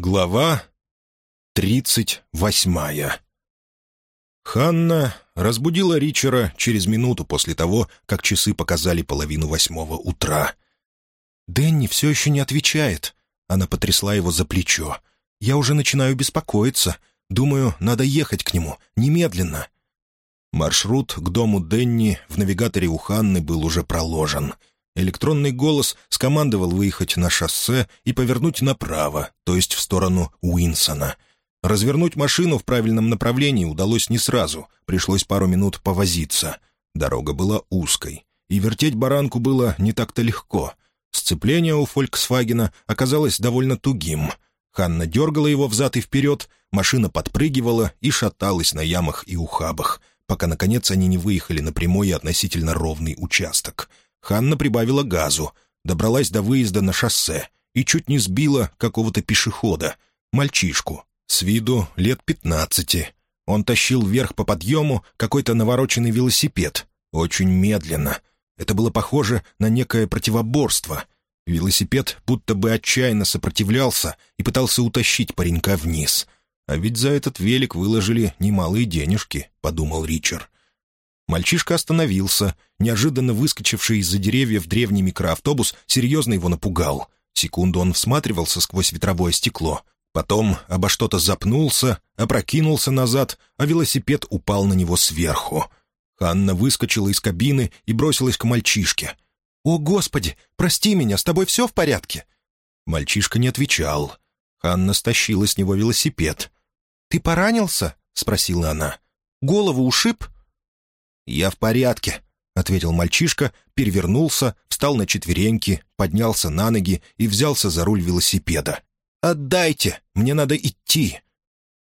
Глава тридцать восьмая Ханна разбудила Ричера через минуту после того, как часы показали половину восьмого утра. «Дэнни все еще не отвечает». Она потрясла его за плечо. «Я уже начинаю беспокоиться. Думаю, надо ехать к нему. Немедленно». Маршрут к дому Денни в навигаторе у Ханны был уже проложен — Электронный голос скомандовал выехать на шоссе и повернуть направо, то есть в сторону Уинсона. Развернуть машину в правильном направлении удалось не сразу, пришлось пару минут повозиться. Дорога была узкой, и вертеть баранку было не так-то легко. Сцепление у «Фольксвагена» оказалось довольно тугим. Ханна дергала его взад и вперед, машина подпрыгивала и шаталась на ямах и ухабах, пока, наконец, они не выехали на прямой и относительно ровный участок — Ханна прибавила газу, добралась до выезда на шоссе и чуть не сбила какого-то пешехода, мальчишку, с виду лет пятнадцати. Он тащил вверх по подъему какой-то навороченный велосипед, очень медленно. Это было похоже на некое противоборство. Велосипед будто бы отчаянно сопротивлялся и пытался утащить паренька вниз. «А ведь за этот велик выложили немалые денежки», — подумал Ричард. Мальчишка остановился. Неожиданно выскочивший из-за деревьев древний микроавтобус серьезно его напугал. Секунду он всматривался сквозь ветровое стекло. Потом обо что-то запнулся, опрокинулся назад, а велосипед упал на него сверху. Ханна выскочила из кабины и бросилась к мальчишке. «О, Господи! Прости меня, с тобой все в порядке?» Мальчишка не отвечал. Ханна стащила с него велосипед. «Ты поранился?» — спросила она. «Голову ушиб?» «Я в порядке», — ответил мальчишка, перевернулся, встал на четвереньки, поднялся на ноги и взялся за руль велосипеда. «Отдайте! Мне надо идти!»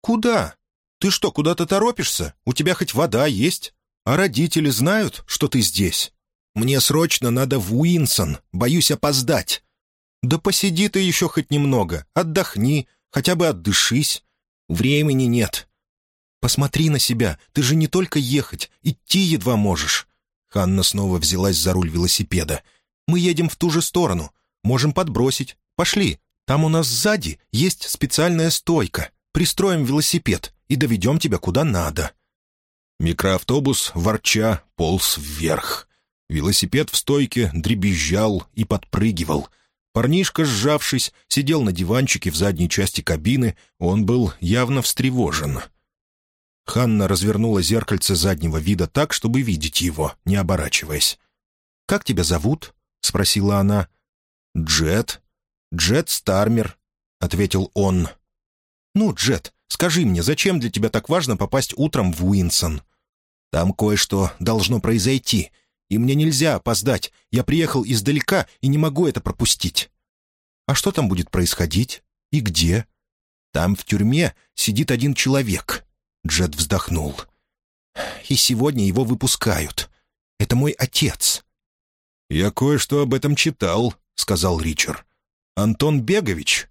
«Куда? Ты что, куда-то торопишься? У тебя хоть вода есть? А родители знают, что ты здесь? Мне срочно надо в Уинсон, боюсь опоздать». «Да посиди ты еще хоть немного, отдохни, хотя бы отдышись. Времени нет, «Посмотри на себя, ты же не только ехать, идти едва можешь». Ханна снова взялась за руль велосипеда. «Мы едем в ту же сторону. Можем подбросить. Пошли. Там у нас сзади есть специальная стойка. Пристроим велосипед и доведем тебя куда надо». Микроавтобус, ворча, полз вверх. Велосипед в стойке дребезжал и подпрыгивал. Парнишка, сжавшись, сидел на диванчике в задней части кабины. Он был явно встревожен. Ханна развернула зеркальце заднего вида так, чтобы видеть его, не оборачиваясь. «Как тебя зовут?» — спросила она. «Джет. Джет Стармер», — ответил он. «Ну, Джет, скажи мне, зачем для тебя так важно попасть утром в Уинсон? Там кое-что должно произойти, и мне нельзя опоздать. Я приехал издалека и не могу это пропустить». «А что там будет происходить? И где?» «Там в тюрьме сидит один человек. Джет вздохнул. «И сегодня его выпускают. Это мой отец». «Я кое-что об этом читал», — сказал Ричард. «Антон Бегович?»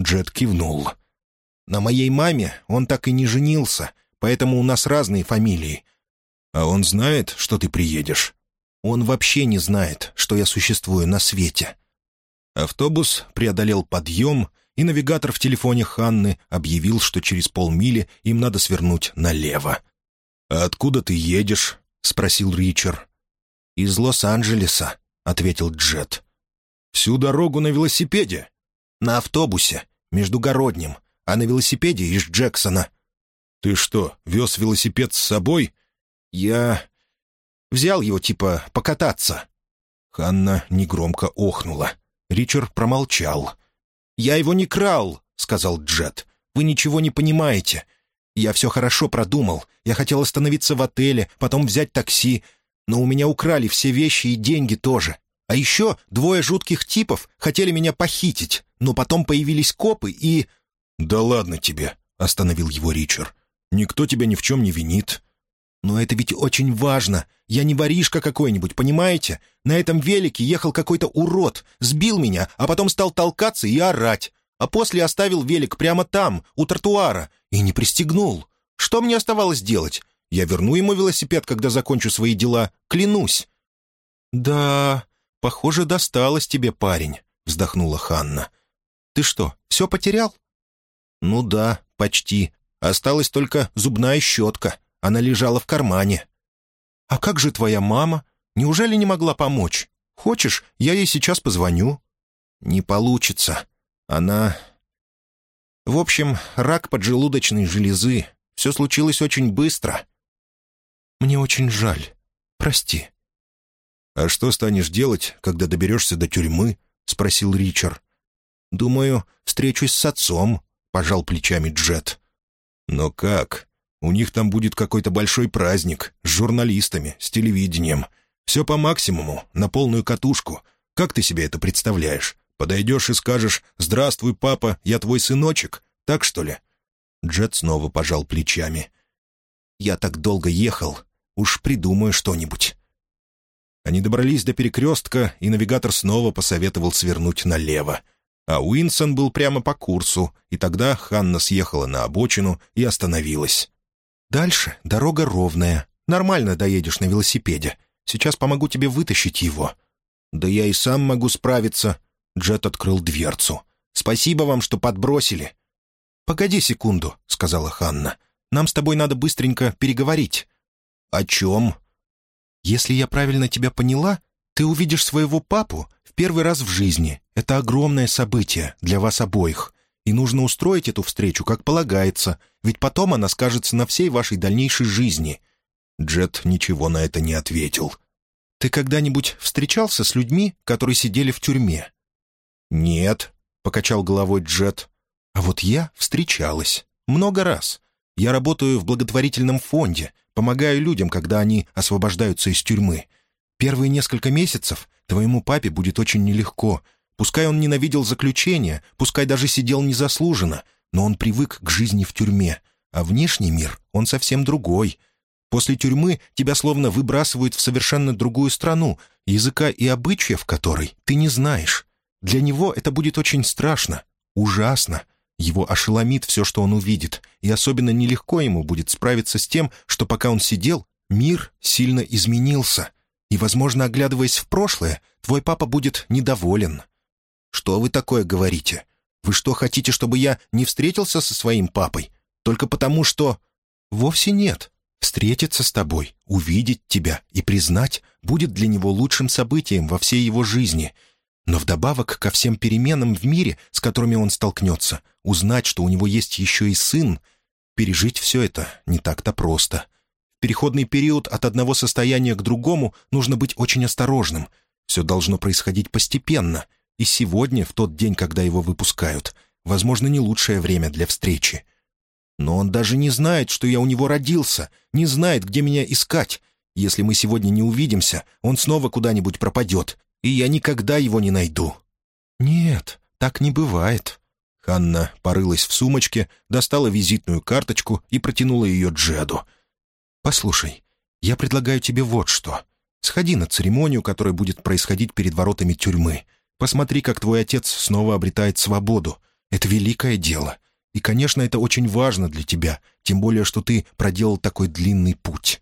Джет кивнул. «На моей маме он так и не женился, поэтому у нас разные фамилии. А он знает, что ты приедешь?» «Он вообще не знает, что я существую на свете». Автобус преодолел подъем и навигатор в телефоне Ханны объявил, что через полмили им надо свернуть налево. «А откуда ты едешь?» — спросил Ричард. «Из Лос-Анджелеса», — ответил Джет. «Всю дорогу на велосипеде?» «На автобусе, междугородним, а на велосипеде из Джексона». «Ты что, вез велосипед с собой?» «Я... взял его, типа, покататься». Ханна негромко охнула. Ричард промолчал. «Я его не крал», — сказал Джет. «Вы ничего не понимаете. Я все хорошо продумал. Я хотел остановиться в отеле, потом взять такси. Но у меня украли все вещи и деньги тоже. А еще двое жутких типов хотели меня похитить, но потом появились копы и...» «Да ладно тебе», — остановил его Ричард. «Никто тебя ни в чем не винит». «Но это ведь очень важно. Я не воришка какой-нибудь, понимаете? На этом велике ехал какой-то урод, сбил меня, а потом стал толкаться и орать. А после оставил велик прямо там, у тротуара, и не пристегнул. Что мне оставалось делать? Я верну ему велосипед, когда закончу свои дела, клянусь». «Да, похоже, досталось тебе, парень», — вздохнула Ханна. «Ты что, все потерял? «Ну да, почти. Осталась только зубная щетка. Она лежала в кармане». «А как же твоя мама? Неужели не могла помочь? Хочешь, я ей сейчас позвоню?» «Не получится. Она...» «В общем, рак поджелудочной железы. Все случилось очень быстро». «Мне очень жаль. Прости». «А что станешь делать, когда доберешься до тюрьмы?» — спросил Ричард. «Думаю, встречусь с отцом», — пожал плечами Джет. «Но как? У них там будет какой-то большой праздник с журналистами, с телевидением. Все по максимуму, на полную катушку. Как ты себе это представляешь? Подойдешь и скажешь «Здравствуй, папа, я твой сыночек». Так что ли?» Джет снова пожал плечами. «Я так долго ехал. Уж придумаю что-нибудь». Они добрались до перекрестка, и навигатор снова посоветовал свернуть налево. А Уинсон был прямо по курсу, и тогда Ханна съехала на обочину и остановилась. «Дальше дорога ровная. Нормально доедешь на велосипеде. Сейчас помогу тебе вытащить его». «Да я и сам могу справиться». Джет открыл дверцу. «Спасибо вам, что подбросили». «Погоди секунду», — сказала Ханна. «Нам с тобой надо быстренько переговорить». «О чем?» «Если я правильно тебя поняла, ты увидишь своего папу в первый раз в жизни. Это огромное событие для вас обоих. И нужно устроить эту встречу, как полагается, ведь потом она скажется на всей вашей дальнейшей жизни». Джет ничего на это не ответил. «Ты когда-нибудь встречался с людьми, которые сидели в тюрьме?» «Нет», — покачал головой Джет. «А вот я встречалась. Много раз. Я работаю в благотворительном фонде, помогаю людям, когда они освобождаются из тюрьмы. Первые несколько месяцев твоему папе будет очень нелегко. Пускай он ненавидел заключение, пускай даже сидел незаслуженно, но он привык к жизни в тюрьме, а внешний мир, он совсем другой. После тюрьмы тебя словно выбрасывают в совершенно другую страну, языка и обычаев которой ты не знаешь. Для него это будет очень страшно, ужасно. Его ошеломит все, что он увидит, и особенно нелегко ему будет справиться с тем, что пока он сидел, мир сильно изменился. И, возможно, оглядываясь в прошлое, твой папа будет недоволен. «Что вы такое говорите? Вы что, хотите, чтобы я не встретился со своим папой? Только потому, что...» «Вовсе нет. Встретиться с тобой, увидеть тебя и признать будет для него лучшим событием во всей его жизни — но вдобавок ко всем переменам в мире, с которыми он столкнется, узнать, что у него есть еще и сын, пережить все это не так-то просто. В переходный период от одного состояния к другому нужно быть очень осторожным. Все должно происходить постепенно. И сегодня, в тот день, когда его выпускают, возможно, не лучшее время для встречи. Но он даже не знает, что я у него родился, не знает, где меня искать. Если мы сегодня не увидимся, он снова куда-нибудь пропадет, и я никогда его не найду». «Нет, так не бывает». Ханна порылась в сумочке, достала визитную карточку и протянула ее Джеду. «Послушай, я предлагаю тебе вот что. Сходи на церемонию, которая будет происходить перед воротами тюрьмы. Посмотри, как твой отец снова обретает свободу. Это великое дело. И, конечно, это очень важно для тебя, тем более, что ты проделал такой длинный путь.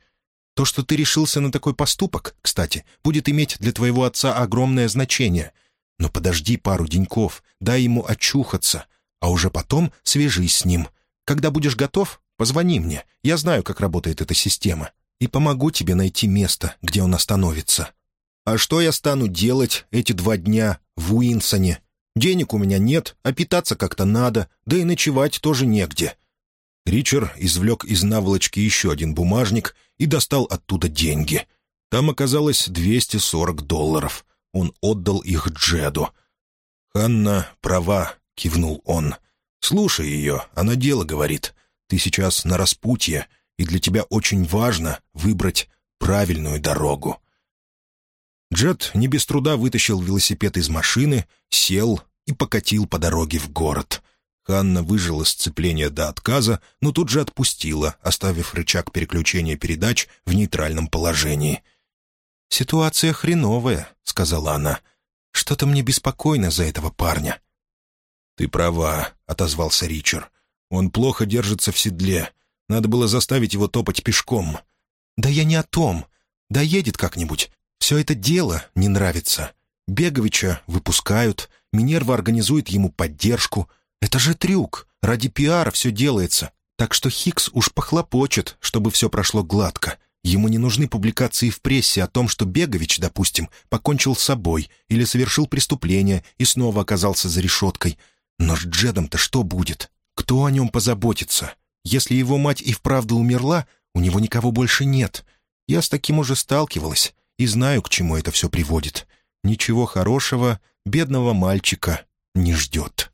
То, что ты решился на такой поступок, кстати, будет иметь для твоего отца огромное значение. Но подожди пару деньков, дай ему очухаться, а уже потом свяжись с ним. Когда будешь готов, позвони мне. Я знаю, как работает эта система. И помогу тебе найти место, где он остановится. А что я стану делать эти два дня в Уинсоне? Денег у меня нет, а питаться как-то надо, да и ночевать тоже негде». Ричард извлек из наволочки еще один бумажник и достал оттуда деньги. Там оказалось 240 долларов. Он отдал их Джеду. «Ханна права», — кивнул он. «Слушай ее, она дело говорит. Ты сейчас на распутье, и для тебя очень важно выбрать правильную дорогу». Джет не без труда вытащил велосипед из машины, сел и покатил по дороге в город. Ханна выжила сцепление до отказа, но тут же отпустила, оставив рычаг переключения передач в нейтральном положении. «Ситуация хреновая», — сказала она. «Что-то мне беспокойно за этого парня». «Ты права», — отозвался Ричард. «Он плохо держится в седле. Надо было заставить его топать пешком». «Да я не о том. Доедет как-нибудь. Все это дело не нравится. Беговича выпускают, Минерва организует ему поддержку. Это же трюк. ради пиара все делается, так что Хикс уж похлопочет, чтобы все прошло гладко. Ему не нужны публикации в прессе о том, что Бегович, допустим, покончил с собой или совершил преступление и снова оказался за решеткой. Но с Джедом-то что будет? Кто о нем позаботится? Если его мать и вправду умерла, у него никого больше нет. Я с таким уже сталкивалась и знаю, к чему это все приводит. Ничего хорошего бедного мальчика не ждет.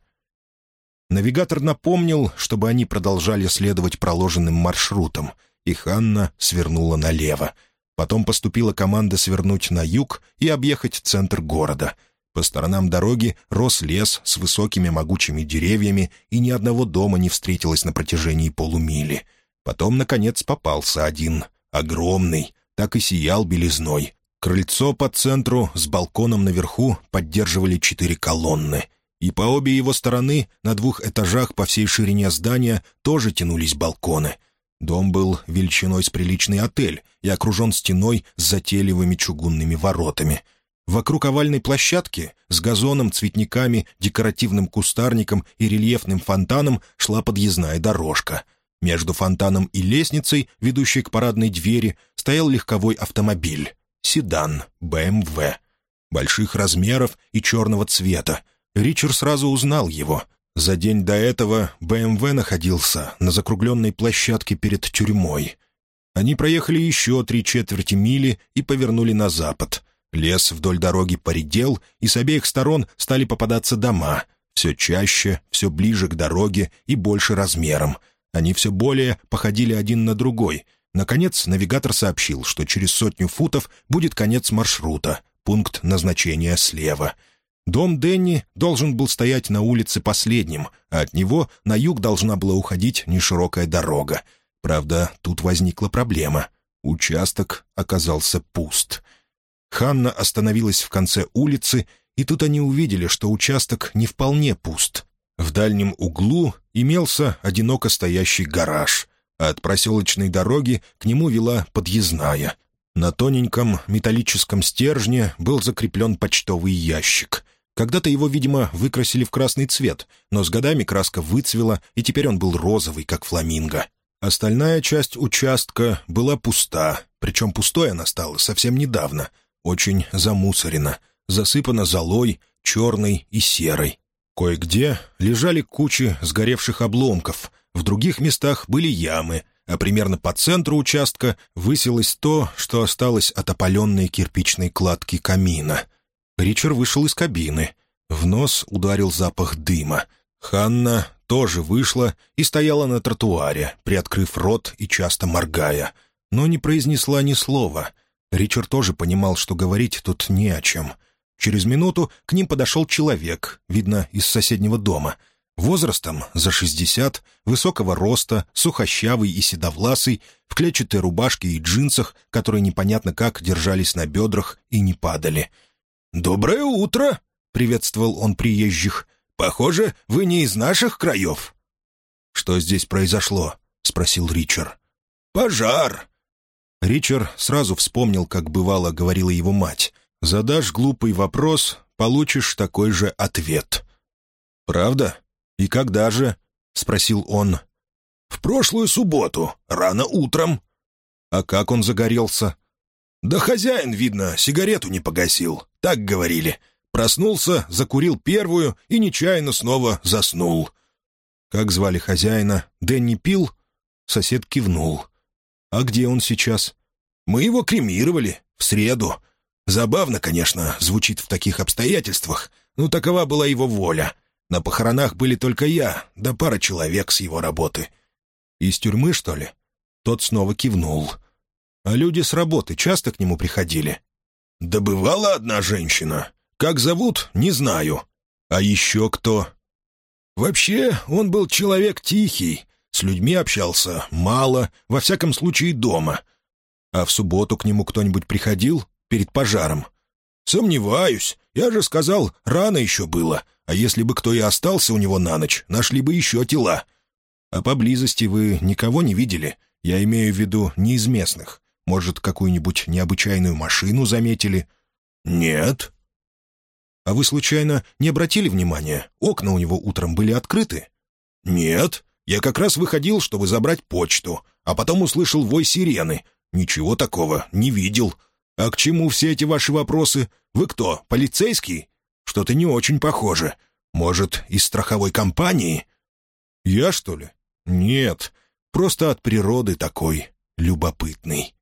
Навигатор напомнил, чтобы они продолжали следовать проложенным маршрутом, и Ханна свернула налево. Потом поступила команда свернуть на юг и объехать центр города. По сторонам дороги рос лес с высокими могучими деревьями, и ни одного дома не встретилось на протяжении полумили. Потом, наконец, попался один, огромный, так и сиял белизной. Крыльцо по центру с балконом наверху поддерживали четыре колонны — и по обе его стороны, на двух этажах по всей ширине здания, тоже тянулись балконы. Дом был величиной с приличный отель и окружен стеной с затейливыми чугунными воротами. Вокруг овальной площадки с газоном, цветниками, декоративным кустарником и рельефным фонтаном шла подъездная дорожка. Между фонтаном и лестницей, ведущей к парадной двери, стоял легковой автомобиль. Седан, БМВ. Больших размеров и черного цвета, Ричард сразу узнал его. За день до этого БМВ находился на закругленной площадке перед тюрьмой. Они проехали еще три четверти мили и повернули на запад. Лес вдоль дороги поредел, и с обеих сторон стали попадаться дома. Все чаще, все ближе к дороге и больше размером. Они все более походили один на другой. Наконец, навигатор сообщил, что через сотню футов будет конец маршрута, пункт назначения слева — Дом Денни должен был стоять на улице последним, а от него на юг должна была уходить неширокая дорога. Правда, тут возникла проблема. Участок оказался пуст. Ханна остановилась в конце улицы, и тут они увидели, что участок не вполне пуст. В дальнем углу имелся одиноко стоящий гараж, от проселочной дороги к нему вела подъездная. На тоненьком металлическом стержне был закреплен почтовый ящик — когда-то его, видимо, выкрасили в красный цвет, но с годами краска выцвела, и теперь он был розовый, как фламинго. Остальная часть участка была пуста, причем пустой она стала совсем недавно, очень замусорена, засыпана золой, черной и серой. Кое-где лежали кучи сгоревших обломков, в других местах были ямы, а примерно по центру участка высилось то, что осталось от опаленной кирпичной кладки камина — Ричард вышел из кабины. В нос ударил запах дыма. Ханна тоже вышла и стояла на тротуаре, приоткрыв рот и часто моргая, но не произнесла ни слова. Ричард тоже понимал, что говорить тут не о чем. Через минуту к ним подошел человек, видно, из соседнего дома. Возрастом за шестьдесят, высокого роста, сухощавый и седовласый, в клетчатой рубашке и джинсах, которые непонятно как держались на бедрах и не падали — «Доброе утро!» — приветствовал он приезжих. «Похоже, вы не из наших краев». «Что здесь произошло?» — спросил Ричард. «Пожар!» Ричард сразу вспомнил, как бывало говорила его мать. «Задашь глупый вопрос, получишь такой же ответ». «Правда? И когда же?» — спросил он. «В прошлую субботу, рано утром». «А как он загорелся?» «Да хозяин, видно, сигарету не погасил. Так говорили. Проснулся, закурил первую и нечаянно снова заснул». «Как звали хозяина? Дэнни пил?» Сосед кивнул. «А где он сейчас?» «Мы его кремировали. В среду. Забавно, конечно, звучит в таких обстоятельствах, но такова была его воля. На похоронах были только я, да пара человек с его работы». «Из тюрьмы, что ли?» Тот снова кивнул. А люди с работы часто к нему приходили? «Да бывала одна женщина. Как зовут, не знаю. А еще кто?» «Вообще, он был человек тихий. С людьми общался мало, во всяком случае дома. А в субботу к нему кто-нибудь приходил перед пожаром?» «Сомневаюсь. Я же сказал, рано еще было. А если бы кто и остался у него на ночь, нашли бы еще тела». «А поблизости вы никого не видели? Я имею в виду не из местных. Может, какую-нибудь необычайную машину заметили?» «Нет». «А вы, случайно, не обратили внимания? Окна у него утром были открыты?» «Нет, я как раз выходил, чтобы забрать почту, а потом услышал вой сирены. Ничего такого не видел. А к чему все эти ваши вопросы? Вы кто, полицейский? Что-то не очень похоже. Может, из страховой компании?» «Я, что ли?» «Нет, просто от природы такой любопытный».